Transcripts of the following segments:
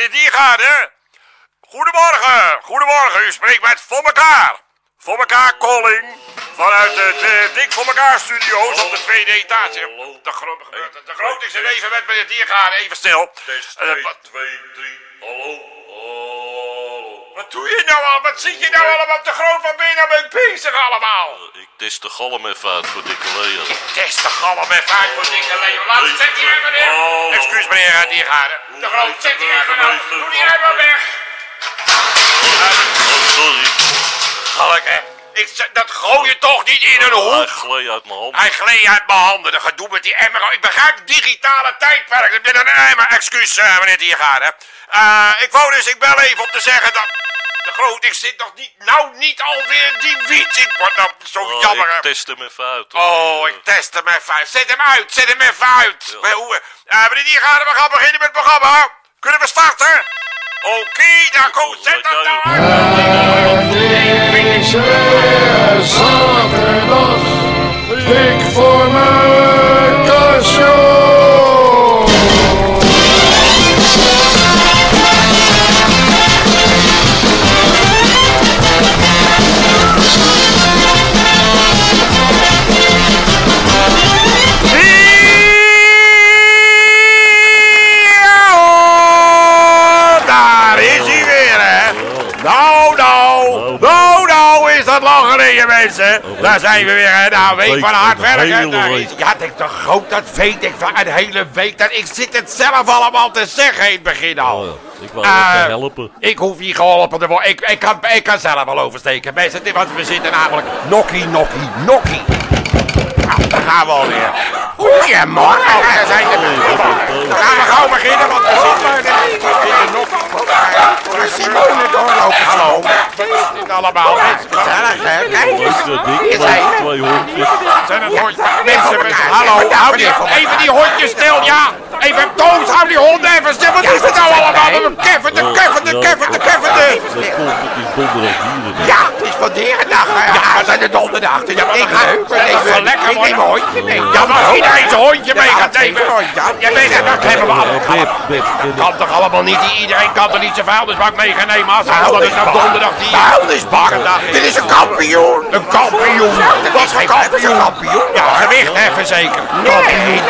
meneer Diergaarde. Goedemorgen, goedemorgen. U spreekt met Voor elkaar. Voor elkaar calling. Vanuit de, de Dik Voor elkaar studio's op de tweede etage. De, gro de, de groot is er even met meneer Diergaarde, even stil. Test Eh, 2, wat- 2, 3. Hallo. Wat doe je nou al? Wat zit je nou allemaal te groot? Wat ben je nou mee bezig allemaal? Ik test de galm even uit voor dikke Leo. Test de galm even uit voor dikke Leo. Laat het, zet die even neer. Oh. Excuus meneer uit Diergaarde. De groot, zet die even nou. Doe die even weg. Oh, sorry. Galk, hè. Ik, zeg, dat gooi je toch niet in een Hij hoek? gleed uit mijn hand. Hij gleed uit mijn handen. Dat gedoe met die emmer. Ik begrijp digitale tijdperk. Ik ben een emmer. Excuus, eh, meneer Diergaarde. Eh ik wou dus, ik bel even om te zeggen dat... De groot, ik zit nog niet... Nou, niet alweer die wiet. Ik word nou zo Oh, jammer. ik test hem even uit. Oh, ik test hem even uit. Zet hem uit, zet hem even uit. Ja. Maar hoe, meneer Diergaarde, we gaan beginnen met het programma. Kunnen we starten? Oké, daar komt. Zet dat nou uit. Zaterdag, dik voor mekaar show. Mensen. Daar zijn we weer, hè? Nou, week week, van hard een werken. Ja, is toch groot, dat weet ik van een hele week. Dat, ik zit het zelf allemaal te zeggen in het begin al. Oh. Ik wou Eh, even helpen. Ik hoef niet geholpen te worden. Ik, ik, kan, ik kan zelf wel oversteken. Mensen, want we zitten namelijk nokkie, nokkie, nokkie. Gaan we alweer. Goedemorgen, daar zijn we. Gaan we gauw beginnen, want we zitten in de nokkie. Waar Simone doorloopt, hallo. Dit allemaal? Gezellig, hè? Kijk eens. Zijn twee hondjes. zijn het hondjes. Mensen, hallo, hou die, even die hondjes stil, ja. Even Toos, hou die honden even stil. Wat is het nou allemaal? Keffende, keffende, keffende, keffende. Dat komt, het is donderdag hier. Ja, het is van dierendag. hè. Ja, we zijn de donderdag. Dus ik ga. Dat is wel lekker, Ik neem een hondje mee. Ja, maar als iedereen zijn hondje mee gaat Ja, nemen. ja, Jij weet het, dat hebben we allemaal. Kan toch allemaal niet, iedereen kan toch niet zijn vuilnisbak mee gaan nemen als dat is nou donderdag die... Vuilnisbak. Dit is een kampioen. Een kampioen. Wat voor kampioen? kampioen. Ja, gewicht heffen zeker. Nee, nee,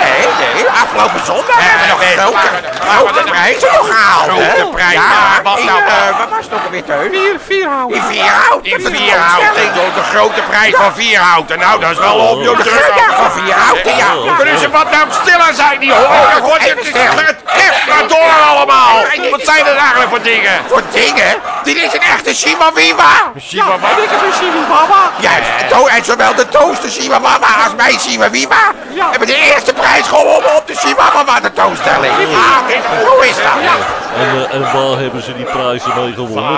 nee. Afgelopen zondag Ja, hebben we nog best. grote, prijzen nog gehaald. Grote prijs, Ja, maar wat nou? eh, wat was het ook alweer, Teun? Vier, vier houden. Vierhout. In Vierhouten, de, de grote prijs van Vierhouten. Nou, dat is wel op je De druk. van Vierhouten, ja. Ze wat nou stiller zijn, die horen? God, het is het keft maar door allemaal. Wat zijn dat eigenlijk voor dingen? Voor dingen? Dit is een echte Chihuahua. Chihuahua. Ik heb een Chihuahua. Juist, en zowel de toaster Chihuahua als mijn Chihuahua Ja. hebben de eerste prijs gewonnen op de Chihuahua tentoonstelling. Ah, hoe is dat? En, eh, en waar hebben ze die prijzen mee gewonnen?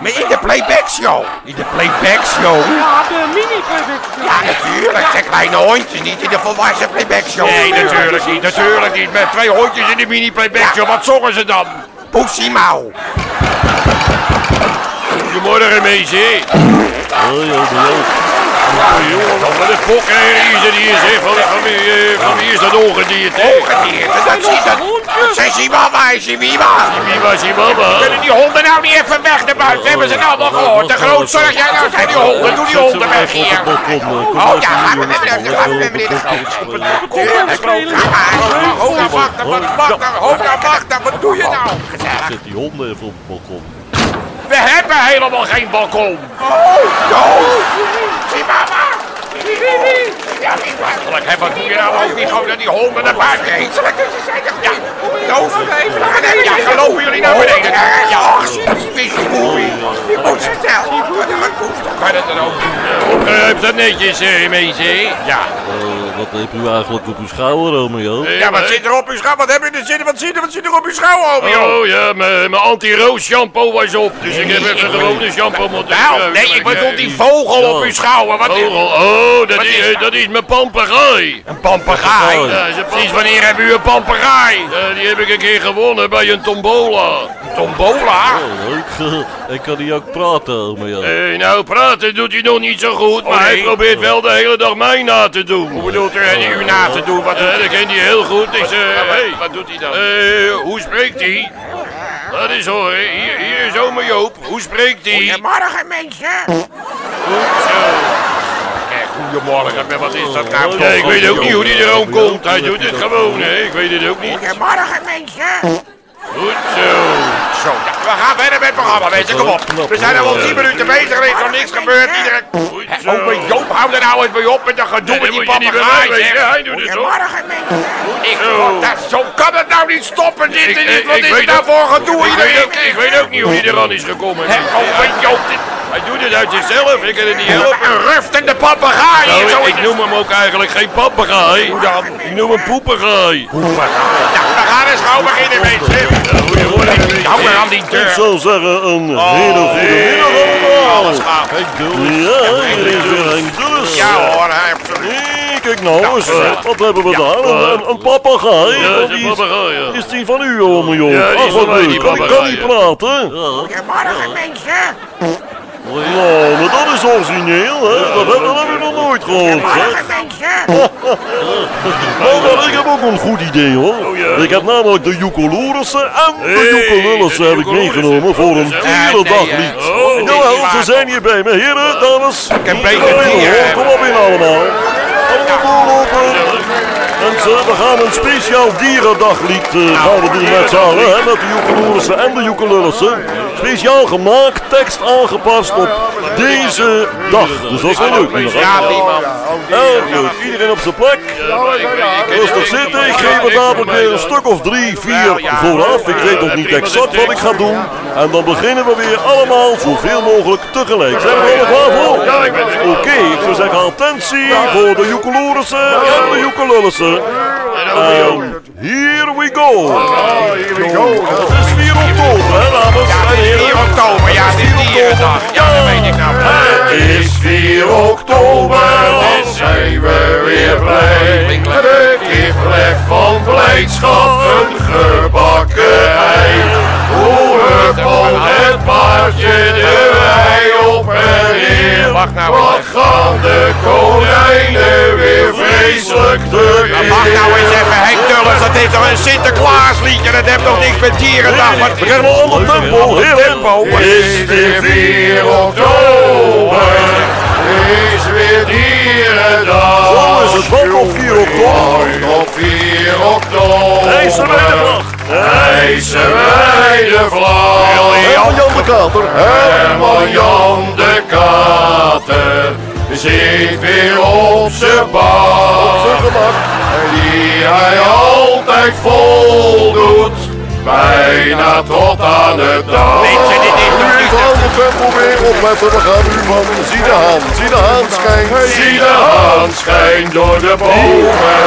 Maar in de playback show. In de playback show. Ja, de mini-playback. Ja, natuurlijk. Zijn kleine hondjes, niet in de volwassen playback show. Nee, natuurlijk niet. Natuurlijk niet. Met twee hondjes in de mini-playback show. Wat zongen ze dan? Poesie Mouw. Goedemorgen, meisje. Hoi, oh. Jongen, wat een fokkerherrie is er hier, zeg. Van, van, eh, van wie is dat ongedierte? Ongedierte, dat zie dat. Dat zijn Chihuahua Chihuahua. Die mama? Kunnen die honden nou niet even weg naar buiten? Hebben ze het allemaal gehoord? De groot zorg jij nou zijn die honden. Doe die honden weg hier. Oh ja, gaan we met meneer de Groot. Tuurlijk, Ho, nou, wacht, wat, wacht, ho, nou, wacht, wat doe je nou? Zet die honden even. We hebben helemaal geen balkon. Oh, dood. Chihuahua. Ja, Eigenlijk, wat doe je nou ook niet gewoon naar die honden naar buiten? vreselijk. Ze zijn er ja. Dood. Even naar beneden. Ja, geloven jullie naar beneden? Ja, alsjeblieft, is die boei. Je moet ze toestand. Kan het dan ook? Opgeruimd dat netjes, eh. Ja. Wat heb u eigenlijk op uw schouder, Romeo? Ja, wat zit er op uw schouder? Wat heb je er zitten? Wat zit er, wat zit er op uw schouder, Romeo? Oh ja, mijn mijn anti-roos shampoo was op. Dus ik heb even gewone shampoo moeten Nou, nee, ik bedoel die vogel op uw schouder. Wat Vogel, oh, dat is, dat is mijn papegaai. Een papegaai. Ja, precies, wanneer hebben u een papegaai? Die heb ik een keer gewonnen bij een tombola. Tombola. Oh, leuk. En kan hij ook praten, Romeo? Eh, nou, praten doet hij nog niet zo goed, maar Oh, nee. hij probeert wel de hele dag mij na te doen. Bedoelt u u na te doen? Wat, eh, dat kent hij heel goed. Ik zeg, hey, wat doet hij dan? Eh, hoe spreekt hij? Dat is hoor, hier, hier is oma Joop. Hoe spreekt die? Goedemorgen, mensen. Goed zo. Kijk, goedemorgen, wat is dat nou? Ja, ik weet ook niet hoe die erom komt. Hij doet het gewoon, hè. Ik weet het ook niet. Goedemorgen, mensen. Goed zo. Zo, ja, we gaan verder met het programma, mensen. Kom op. We zijn al 10 minuten bezig, er is nog niks gebeurd. Iedereen... Zo. Oma Joop, hou er nou eens mee op met dat gedoe met die je papegaai. Hij doet het toch? Mensen. Ik, Zo. dat, zo kan het nou niet stoppen, dit, dit, Wat is het nou voor gedoe? Ik weet, ook, niet hoe hij eraan is gekomen. Oma Joop, dit... Hij doet het uit zichzelf, ik kan het niet helpen. Een ruftende papegaai. Nou, ik, ik noem hem ook eigenlijk geen papegaai. Hoe dan? Ik noem hem poepegaai. Nou, we gaan eens gauw beginnen, mensen. Hou maar aan die Ik deur. zou zeggen, een hele goede middag allemaal. Alles gaat. Ja, hier is weer Henk Dulles. Ja hoor, hij absoluut. Nee, kijk nou eens, wat hebben we daar? Een, een, een papegaai? Ja, dat is Die een papegaai, ja. Is die van u, ome joh? Ja, die is Ach, wat leuk. die Kan, niet ja. praten? Goedemorgen, mensen. Nou, maar dat is origineel, hè? Dat heb, dat heb ik nog nooit gehoord, hè? Nou, maar ik heb ook een goed idee, hoor. Oh, ja? Ik heb namelijk de Joekeloerissen en de Hey, Joekelullissen de heb ik meegenomen voor een dierendaglied. Oh, Jawel, ze zijn hier bij me. Heren, dames. dieren hoor. Kom op in allemaal. Allemaal doorlopen. Mensen, we gaan een speciaal dierendaglied eh, gaan we doen met z'n allen, hè, met de Joekeloerissen en de Joekelullissen. Speciaal gemaakt, tekst aangepast op deze dag. Dus dat is wel leuk. Ja. Iedereen op zijn plek. Rustig zitten. Ik geef er dadelijk weer een stuk of drie, vier vooraf. Ik weet nog niet exact wat ik ga doen. En dan beginnen we weer allemaal zoveel mogelijk tegelijk. Zijn we er allemaal klaar voor? Oké, ik zou zeggen attentie voor de Joekelorissen en de Joekelullissen. En here we go. Here we go. Het is 4 oktober, hè dames en 4 heren. oktober, ja, het is dierendag. Ja, dat weet ik nou. Het is 4 oktober, dan zijn we weer blij. De kip legt van blijdschap een gebakken ei. Hoe huppelt het paardje de wei op en neer. Wacht nou Wat gaan de konijnen weer vreselijk te Wacht nou eens even, Henk Dulles, dat is toch een Sinterklaasliedje, dat heeft toch niks met dierendag. Wat We gaan wel ander tempo, heren. tempo. Is weer 4 oktober, is weer dierendag. Zo is het, wat op 4 oktober. Op 4 oktober. Wij de vlag. Hijsen wij de vlag. Herman Jan de Kater. Herman Jan de Kater zit weer op zijn bak. Die hij altijd vol doet, bijna tot aan het dag. Mensen, dit is de tempo weer opletten, we gaan nu van Zie de haan, zie de haan schijnt. Zie de haan schijnt door de bomen,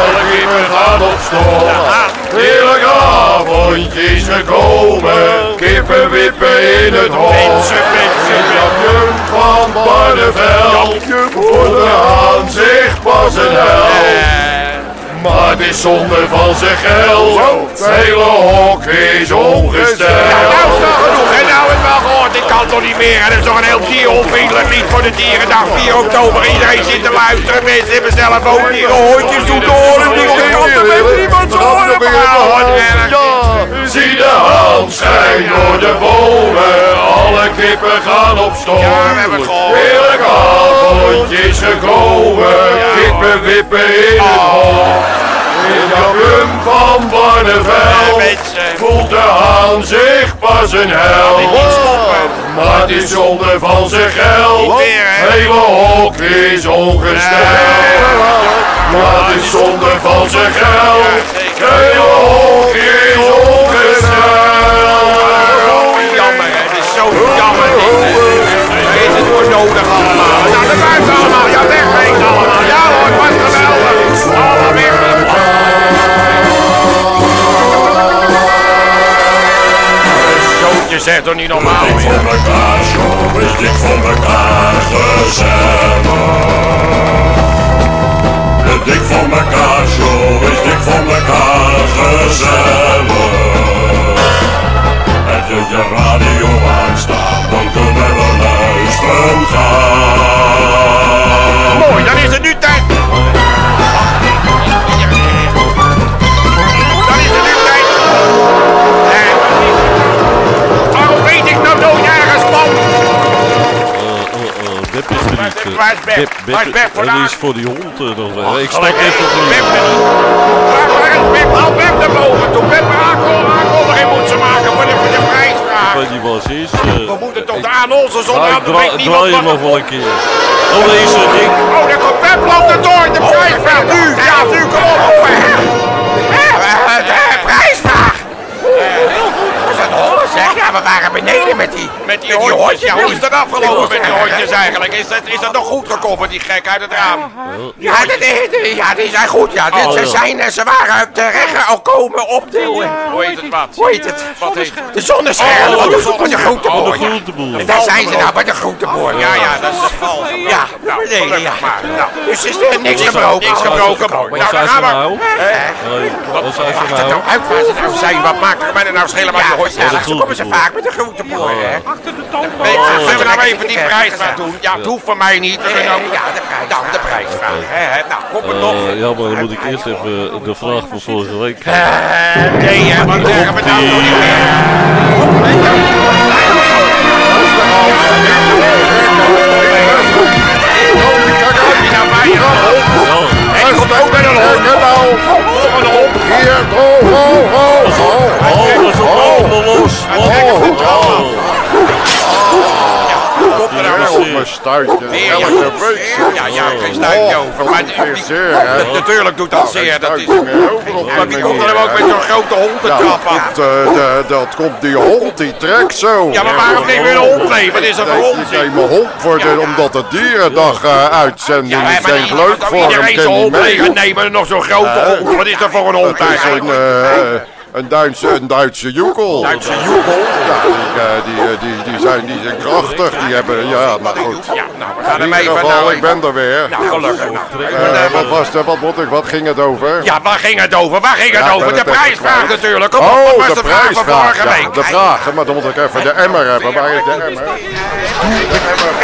alle kippen gaan op stok. Heerlijk avondje is gekomen, kippen wippen in het hok. Mensen, mensen, Japje van Barneveld, voor de haan zich pas een hel. Maar het is zonde van zijn geld, het hele hok is ongesteld. Nou is genoeg, hè? Nou gehoord, ik kan toch niet meer. En dat is toch een heel dieronvriendelijk lied voor de dierendag 4 oktober. Iedereen zit te luisteren, mensen hebben zelf ook dierenhooitjes doen horen. Die kan toch even niemand horen. Erg. Ja, zie de haan schijnt door de bomen, alle kippen gaan op stok. Ja, we hebben. Heerlijk avondje is gekomen, kippen wippen in het hok. In de rum van Barneveld voelt de haan zich pas een hel. stoppen. Maar het is zonde van zijn geld, hele hok is ongesteld. Maar het is zonde van zijn geld, hele hok is ongesteld. Oh, jammer. Het is zo jammer. dit, hè. Daar is het voor nodig Zootje zegt toch niet normaal meer. Voor elkaar, is dik voor elkaar gezellig. Dik voor elkaar, is dik voor elkaar gezellig. Heb je je radio aanstaan, dan kunnen we luisteren gaan. Waar is- is Beb? Beb, Beb, Waar is Beb vandaan? Dat is voor die hond nog wel. Ik snap Gelukkig. even Beb, niet. Beb, waar- waar is Beb? Haal Beb naar boven toe. Beb, aankondiging aankondiging moet ze maken voor de, voor de Ik prijsvraag. weet niet wat ze is. eh, We moeten toch ik- de aan onze zon Nou, aan. ik dra- niemand draai hem wat- nog wel een keer. Oh, deze ding. Oh, daar komt Beb loopt er door. De prijsvraag. Nu, ja, nu, kom op. op, hè. Eh, eh, De prijsvraag. Dat is een holle zeg. Ja, we waren beneden met die, met die hondjes. Ja, hoe is het afgelopen met die hondjes eigenlijk? Is dat, is dat nog goed gekomen, die gek uit het raam? Ja, dat is, ja die zijn goed. Ja, dit, Oh, ze, ja. zijn, eh, ze waren terecht al komen opduwen. Hoe heet het wat? Hoe heet het? Wat heet het? De zonneschermen Oh, van de de, van de groenteboer. De ja. groenteboer. Daar zijn ze nou bij de groenteboer. Ja, ja, dat is het val. Ja, beneden, ja. gelukkig maar. Nou, Dus is er niks gebroken. niks gebroken. Nou, Wat dan zijn ze gaan we. nou? Nee, Wat zijn ze het nou? nou uit waar ze nou zijn. Wat maakt er mij nou schelen maar Ja, hondjes? Zo komen ze vaak met de groenteboer, hè. Achter de toonbank. Oh, zullen we nou even die prijsvraag doen? Ja, het hoeft van mij niet. We Eh, nou, Ja, de prijs. dan de prijsvraag. Hè, hè. Nou, kom er nog. Eh, ja, maar dan moet ik eerst even de vraag van vorige week. Eh, Nee, hè, wat zeggen we nou nog niet meer? Heb stuitje. Elke ja. Ja, ja, geen stuitje Oh, over. Maar natuurlijk doet dat zeer. Dat is, maar die wie komt er nou ook met zo'n grote hond te Ja, dat trappen? komt, eh, de- dat komt die hond, die trekt zo. Ja, maar waarom neem je een hond mee? Wat is dat voor onzin? Ik neem mijn hond voor de, omdat het dierendag eh, uitzending is. die- leuk voor hem, iedereen zijn hond mee. nemen. Nog zo'n grote Eh, hond. Wat is dat voor een hond een, eigenlijk? Een, Duitse, een Duitse joekel. Duitse joekel. Ja, die, eh, die, eh, die, die, zijn, die zijn krachtig. Die hebben, ja, maar goed. Ja, nou, we gaan In hem ieder even... geval, Nou, ik ben er weer. nou, gelukkig. Nou, Eh, wat, was de, wat, ik, wat ging het over? Ja, waar ging het over? Waar ging het over? De prijsvraag natuurlijk. Kom op, wat Oh, was de vraag van prijsvraag. vorige Ja, week? de vragen, maar dan moet ik even de emmer hebben. Waar is de emmer?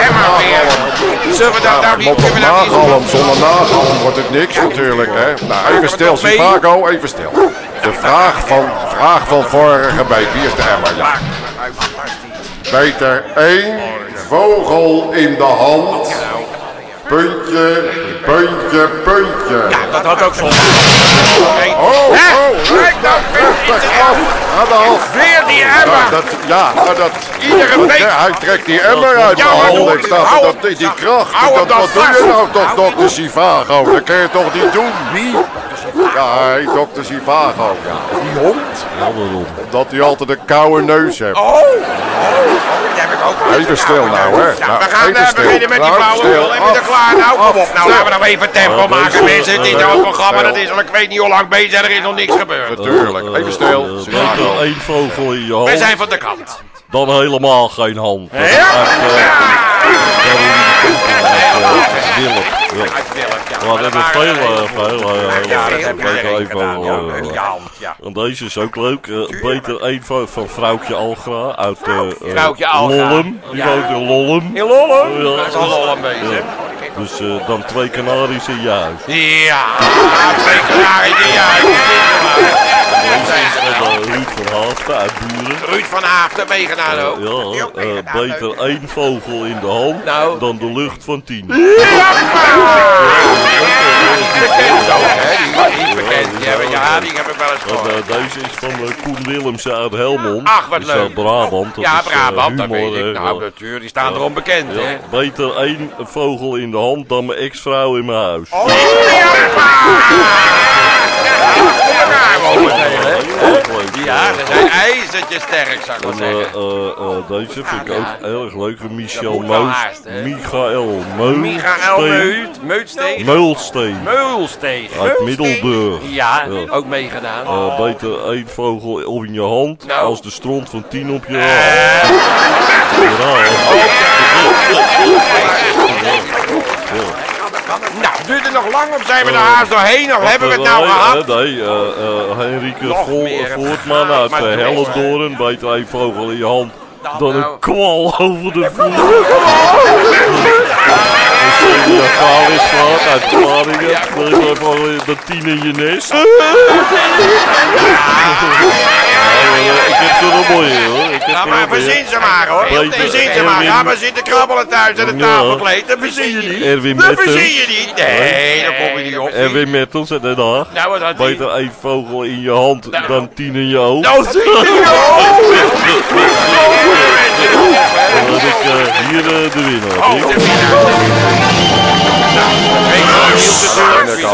Emma weer. Zullen we dat nou niet... Zonder nagalm wordt het niks natuurlijk, hè? Nou, even stil, mee? Sivago, even stil. De vraag van, vraag van vorige is de emmer, ja. Beter één vogel in de hand, puntje, puntje, puntje. Dat had ook zo'n... Oh, oh, Kijk nou, af, aan de hand. weer die Ja, Emma. dat, ja, maar dat... Iedere week. Ja, hij trekt die emmer uit de Ja, handen. doe- Ik sta hou dat, die, kracht. Dat, wat doe je nou toch, dokter Sivago? Dat kun je toch niet doen? Wie? Ja, hij, dokter Sivago. Ja. Die hond? Ja, waarom? Dat hij altijd een koude neus heeft. Oh, oh, oh, dat heb ik ook. Even stil nou, hè. Ja, Nou, we gaan even eh, beginnen met die Nou, vrouwen. stil. Heb je er klaar? Nou, kom op. Nou, laten we nou even tempo maken, mensen. Het is nou een programma, dat is al, ik weet niet hoe lang bezig er is nog niks gebeurd. Natuurlijk. Eh, Even stil. eh. Beter één vogel in je We hand zijn van de kant. dan helemaal geen hand. Ja? Eh, ja, hoe die komt, eh, Willem. Ja. Uit Willem, ja. Maar hebben waren veel, eh, een. veel, eh, Ja, dat heb vogel, Ja, eh, ja. En deze is ook leuk. eh, beter één van, van vrouwtje Algra uit eh eh, Vrouwtje Algra. Lollum. Die woont in Lollum. In Lolle? Ja. Dat is al Lolle bezig. Ja. Dus eh, dan twee in je huis. Ja, twee ja, vind het maar. Deze is van eh, Ruud van Haften uit Buren. Ruud van Haafden meegedaan ook. Ja, ook eh, leuk. beter één vogel in de hand Nou. dan de lucht van tien. Bekend ook, hè? Die is bekend. Die hebben, ja, die heb ik wel eens En, gehoord. eh, deze is van eh, Koen Willemsen uit Helmond. Ach, wat is leuk. Brabant. Dat Ja, is, eh, Brabant, dat humor, weet ik. Nou, ja. natuurlijk, die staan erom bekend, hè? Ja, beter één vogel in de hand dan mijn ex-vrouw in mijn huis. Oh, ja? Heel ze zijn ijzertjes sterk, zou ik maar En, zeggen. eh, eh, eh, deze vind ik ook erg leuk. Michel Meus. Michael Meus. Michael Meulsteen. Meulsteeg. Uit Middelburg. Ja, ook meegedaan. Eh, beter één vogel in je hand Nou. als de stront van tien op je Eh, hand. Nou, duurt het nog lang of zijn we er haast doorheen? Of hebben we het nou Nee, gehad? eh, Nee, eh, eh, Henrike. Voortman uit Hellendoorn. Beter één vogel in je hand dan nou. een kwal over de vloer. Ja, Kalisstraat uit Vlaardingen. Dan de tien in je nest. Eh, ik heb ze nog mooi hoor. Ja, maar verzin ze maar hoor. Verzin ze maar. Ga maar zitten krabbelen thuis aan de Ja. tafelkleed. Dat verzin je niet. Erwin Dat verzin je niet. Nee, daar kom je niet op. Erwin Mettels Den Haag. Nou, wat had hij? Beter één vogel in je hand dan tien in je oog. Nou, zie je Dan heb ik eh, hier eh, de winnaar. Oh, Dick. de winnaar.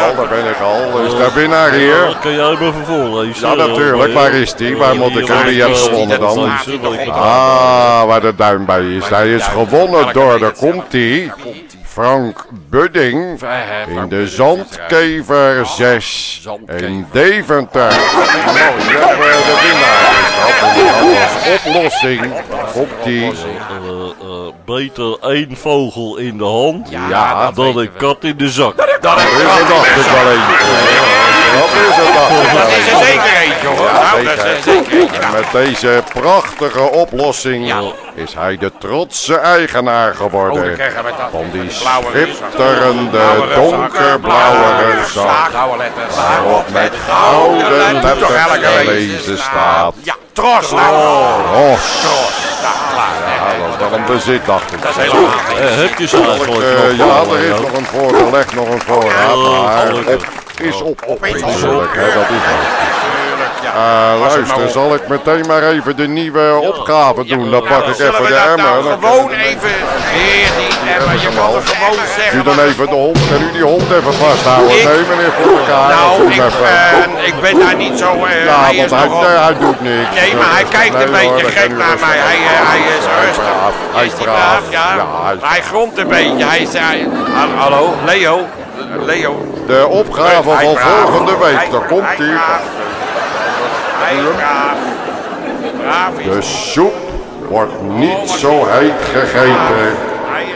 Al, daar ben ik al. Is de winnaar Ja, hier? kan jij me voorlezen? Ja, natuurlijk. Waar is die? Waar moet ik hem Hier, die hebben eh, gewonnen dan? Ah, waar de duim bij is. Hij is gewonnen door, daar komt hij, Frank Budding in de Zandkever 6 in Deventer. Mooi, dat hebben we de winnaar is dat. En die had als oplossing, komt hij, Eh, eh, beter één vogel in de hand ja, dan een kat in de zak. Dat is ik wel. Dat is er dacht ik wel Dat is er zeker eentje hoor. Nou, dat is er zeker eentje. En met deze prachtige oplossing is hij de trotse eigenaar Oh, dan geworden dat. van die schitterende donkerblauwe blauwe rugzak. Waarop met gouden Dat doet toch elke letters gelezen staat. Ja, tros. nou. Ros. Tros. Nou, klaar. Ja, dat is wel een bezit, dacht ik. Dat is helemaal geen Eh, heb je ze eigenlijk Eh, ja, er is nog een voorraad, leg nog een voorraad, Oh, maar gelukkig. op is op, op, is op. dat is wel. tuurlijk, ja. Was het maar luister, op. zal ik meteen maar even de nieuwe opgave doen? Dan pak ik even de emmer. nou gewoon even... Heer die emmer, je kan toch gewoon U zeggen... dan even de hond, kan u die hond even vasthouden? Nee, meneer voor elkaar. Nou, ik, ben daar niet zo... eh, ja, want hij, hij doet niks. Nee, maar hij kijkt een beetje gek naar mij. Hij, eh, hij is rustig. Hij is braaf. Ja, hij gromt een beetje. Hij zei... Hallo, Leo. Leo. De opgave van volgende week, daar komt is De soep wordt niet zo heet gegeten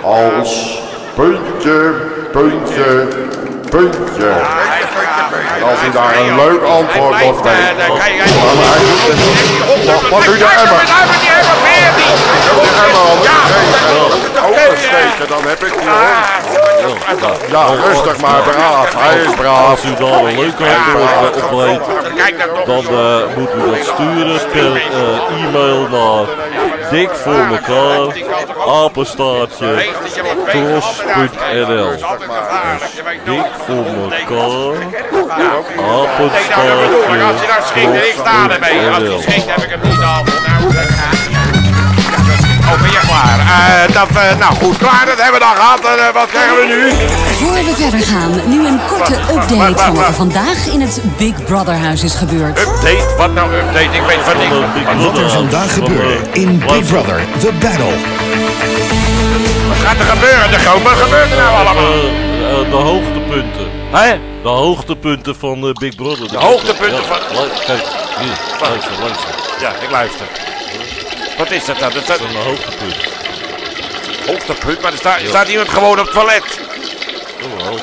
als puntje, puntje, puntje. En als u daar een leuk antwoord op weet, eh, dan dan dan Mag u de emmer? De emmer al dan heb ik die hoor. Ja, rustig maar, braaf. Hij is braaf. Als u daar een leuk antwoord op weet, nou toch. dan eh, moet u dat sturen. Per eh, e-mail naar dik voor elkaar, apenstaartje, tros.nl. Dik voor elkaar, Nee, nou, dat bedoel ik. Als je nou schikt en ik sta ermee. Als tros.nl. schikt heb ik hem niet al. Nou, gaat. Oh, ben je klaar? Dat, nou goed, klaar. Dat hebben we dan gehad. En, wat krijgen we nu? Voor we verder gaan, nu een korte update van wat er vandaag in het Big Brother huis is gebeurd. Update? Wat nou update? Ik weet van niks. Wat er vandaag gebeurde in Big Brother The Battle. Wat gaat er gebeuren? Wat gebeurt er nou allemaal? Eh, eh, de hoogtepunten. Hè? De hoogtepunten van eh, Big Brother. De hoogtepunten van- lu- Kijk, hier, luister, luister. Ja, ik luister. Wat is dat dan? Dat is een hoogtepunt. hoogtepunt, maar er staat, staat iemand gewoon op het toilet. Oh,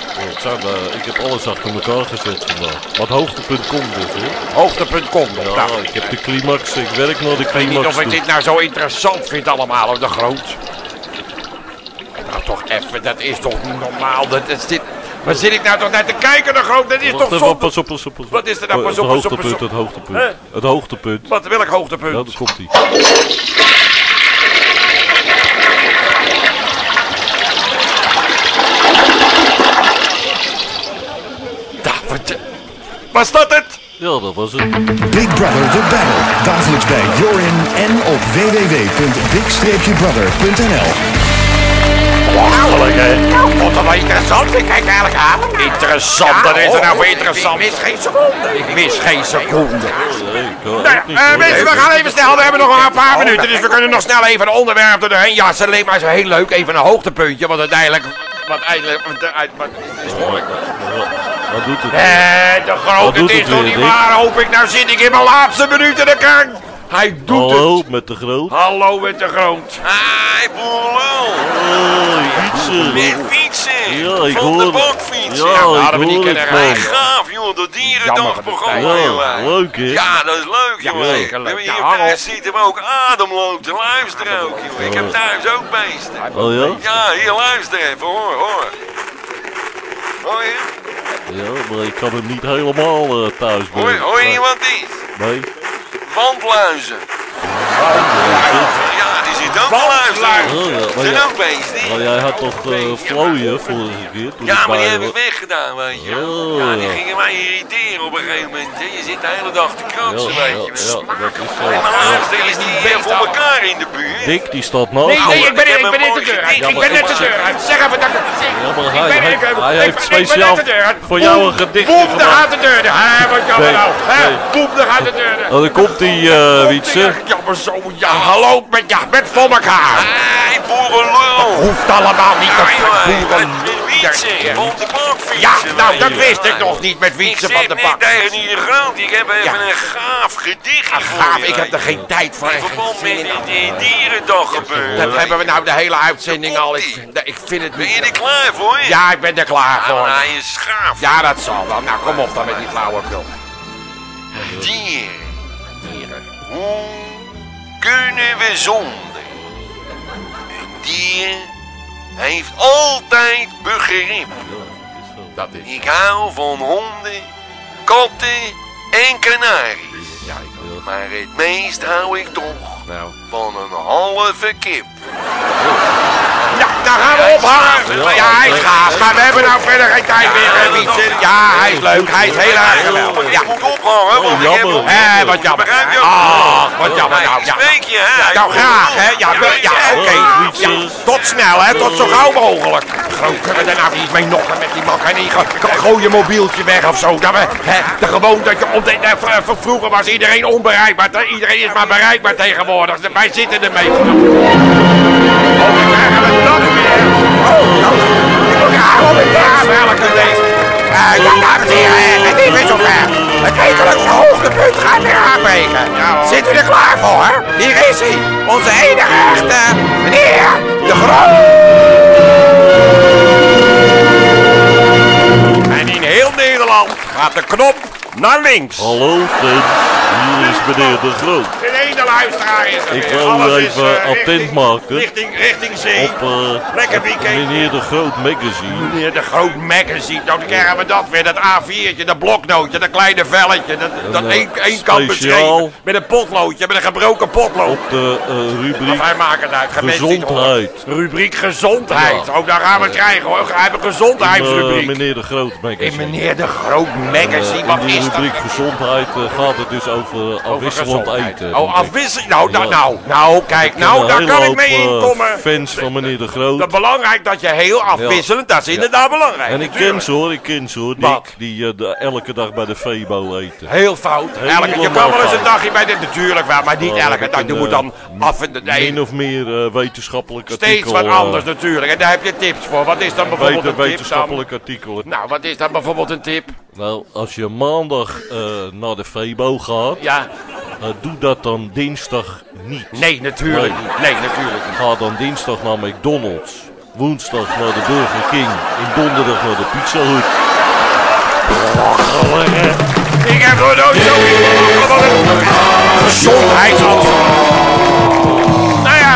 zijn, eh, ik heb alles achter elkaar gezet vandaag. Het hoogtepunt komt dus, hè? Hoogtepunt komt. Ja, Nou, ik heb de climax, ik werk naar de Ik weet niet climax of ik dit nou zo interessant vind allemaal, op de groot. Nou toch even, dat is toch niet normaal. Dat is dit... Waar zit ik nou toch naar te kijken, de groot? Dat is toch zonde. pas op, pas op, pas op. Wat is er nou? Oh, Pas het op, pas op, pas hoogtepunt, op. het hoogtepunt. Het hoogtepunt. Wat, welk hoogtepunt? Ja, daar komt ie. Wat- Was dat het? Ja, dat was het. Big Brother The Battle. Dagelijks bij Jorin en op www.big-brother.nl. Eigenlijk, hè? Vond het wel interessant. Ik kijk eigenlijk aan. Interessant, dat is er nou voor interessant? Ik mis geen seconde. Ik mis geen seconde. Nou ja, eh, mensen, we gaan even snel. We hebben nog maar een paar minuten, dus we kunnen nog snel even een onderwerp er doorheen jassen. Alleen maar zo heel leuk, even een hoogtepuntje, want uiteindelijk... Wat eigenlijk... Wat, eh, wat, is mooi. Wat doet het? Eh, de Wat grote, is toch niet waar, hoop ik. Nou zit ik in mijn laatste minuut en dan kan... Hij doet Hallo, het. met de groot. Hallo met de groot. Hij Polo! Oh, fietsen. Weer fietsen! Ja, ik Van hoor de fietsen! Ja, Ja, ik niet hoor het, man. Gaaf joh, dat dierendagprogramma. Ja, leuk hè? Ja, dat is leuk Ja, jongen. zeker leuk. We hebben Ja, hier thuis zitten we ook ademloos te luisteren ook joh. Ik heb thuis ook beesten. Oh ja? Ja, hier luister even, hoor, hoor. Hoor je? Ja, maar ik kan hem niet helemaal eh, thuis Hoor, brengen. hoor je niet wat het is? Nee. Wandluizen. Die ja, maar Zijn ook. Maar jij had toch eh vlooien vorige keer? Ja, maar die bij heb ik was? weggedaan, weet je. Oh, Ja, die gingen mij irriteren op een gegeven moment. Je zit de hele dag te kratsen, weet je. ja, dat is zo. Maar luister, is die weer voor elkaar in de buurt? Dick, die staat naast Nee, nee, ik ben, Ik ben net de deur uit. Ik ben net de deur uit. Zeg even dat ik... Ja, maar Ik hij, ben- ik- hij ik- heeft ik ben net speciaal de deur uit. voor jou een gedicht Boem, daar gemaakt. gaat de deur. Hé, wat jammer nou. Boem, daar gaat de deur. Dan komt die, eh Wietse. Jammer zo. Ja, hallo met, ja, met voor elkaar. Hey, boerenlul. Hoeft allemaal niet te Wietse Ja, van de bakfietsen. Ja, nou, dat wist ik nog niet met Ik Wietse van de net Bak. tegen ieder groot, ik heb even Ja. een gaaf gedichtje Ah, voor gaaf, je, ik heb er geen tijd voor. In verband met die, die dierendag gebeuren. Dat hebben we nou de hele uitzending al. Ik, ik vind het Ben je er klaar voor? Ja, ik ben er klaar Nou, voor. hij is gaaf. Ja, dat zal wel. Nou, kom op dan met die flauwekul. Dieren. Dieren. Hoe kunnen we zonder? Dier heeft altijd begrip. Dat is... Ik hou van honden, katten en kanaries. Maar het meest hou ik toch Nou... van een halve kip. Ja, daar gaan we ophangen. Ja, hij is gaaf, maar we hebben nou verder geen tijd meer. Ja, hij is leuk. Hij is heel erg geweldig. Ja. Moet ophangen, want jammer. nog- Eh, wat jammer. Ah, wat jammer nou. Ja. je, hè? Nou, graag, hè? Ja, ja oké. Ja, tot snel, hè? Tot zo gauw mogelijk. Groot, kunnen we er nou niet mee nokken met die mak? En die go- go- gooi je mobieltje weg of zo. Dat we, hè, de gewoon dat je op de, eh, v- vroeger was iedereen onbereikbaar. Iedereen is maar bereikbaar tegenwoordig. Wij zitten ermee. Oh, dan krijgen we dat weer. Oh, nou, ik moet graag op het raam welke deze. Eh, ja, dames en heren, het is weer zover. Het wekelijkse hoogtepunt gaat weer aanbreken. Zit u er klaar voor? Hier is hij, onze enige echte meneer De Groot. En in heel Nederland gaat de knop naar links. Hallo Fred, hier is meneer De Groot. De ene luisteraar is er Ik weer. wil u is, even eh, attent maken. Richting, richting zee. Op eh, Lekker weekend. meneer De Groot magazine. Meneer de Groot magazine, dan krijgen we dat weer. Dat A4'tje, dat bloknootje, dat kleine velletje. Dat, dat eh, één, één kant beschreven. Met een potloodje, met een gebroken potlood. Op de rubriek het uit. Niet hoor. gezondheid. Rubriek gezondheid. Ook daar gaan we het krijgen hoor. We hebben een gezondheidsrubriek. meneer De Groot In magazine. meneer de Groot magazine, wat in is dat? rubriek gezondheid gaat het dus over afwisselend eten. Oh, afwisseling. Nou, nou, nou, nou, kijk, nou, daar kan ik mee eh, inkomen. fans van meneer De Groot. Dat belangrijk dat je heel afwisselend, dat is inderdaad belangrijk. En ik ken ze hoor, ik ken ze hoor. Dick, die eh, elke dag bij de Febo eten. Heel fout. Elke, je kan wel eens een dagje bij de natuurlijk wel, maar niet Oh, elke dag. Je moet eh, dan af en toe. Min of meer eh, wetenschappelijk steeds artikel. wat eh, anders natuurlijk. En daar heb je tips voor. Wat is dan bijvoorbeeld een tip dan? wetenschappelijk artikel. Nou, wat is dan bijvoorbeeld een tip? Nou, als je maandag eh, naar de Febo gaat, Ja, eh, doe dat dan dinsdag niet. nee, natuurlijk Nee. niet. Nee, natuurlijk niet. Ga dan dinsdag naar McDonald's. Woensdag naar de Burger King. En donderdag naar de Pizza Hut. Ik heb nog nooit zo gezondheidsadvies.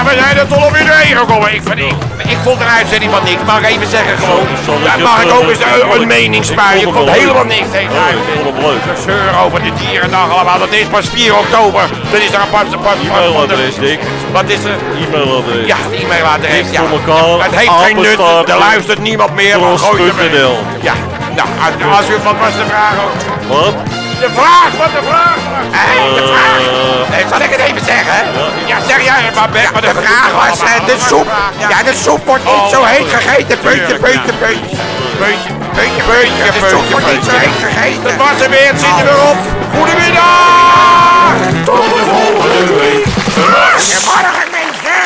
Ja, we zijn er tot op uur gekomen. Ik, vind, ik, ik vond de uitzending van niks. Mag ik even zeggen gewoon. Ja, mag ik eh, ook eens een, vond een ik- mening spuien? Ik vond helemaal niks tegen uit. ik vond het leuk. Gezeur over de dierendag allemaal. Dat is pas 4 oktober. Dat is er een pas... pas, E-mailadres, Dick. Wat is er? E-mailadres. Ja, het e-mailadres. Ja. Het heeft geen nut. Er luistert niemand meer. Gooi. Ja. Nou, als u... Wat was de vraag ook? Wat? De vraag, wat de vraag? Hé, de vraag. Eh, Eh, zal ik het even zeggen? Ja, zeg jij het maar, Bert. Maar de vraag was, eh, de soep. Ja, de soep wordt niet zo heet gegeten. Puntje, puntje, puntje. Puntje, puntje, puntje. De soep wordt niet zo heet gegeten. Het was er weer, het zit er weer op. Goedemiddag. Tot de volgende week. Goedemorgen, mensen.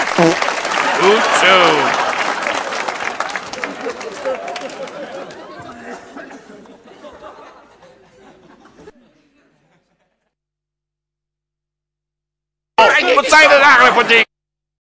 Goed zo. Wat zijn er eigenlijk voor dingen?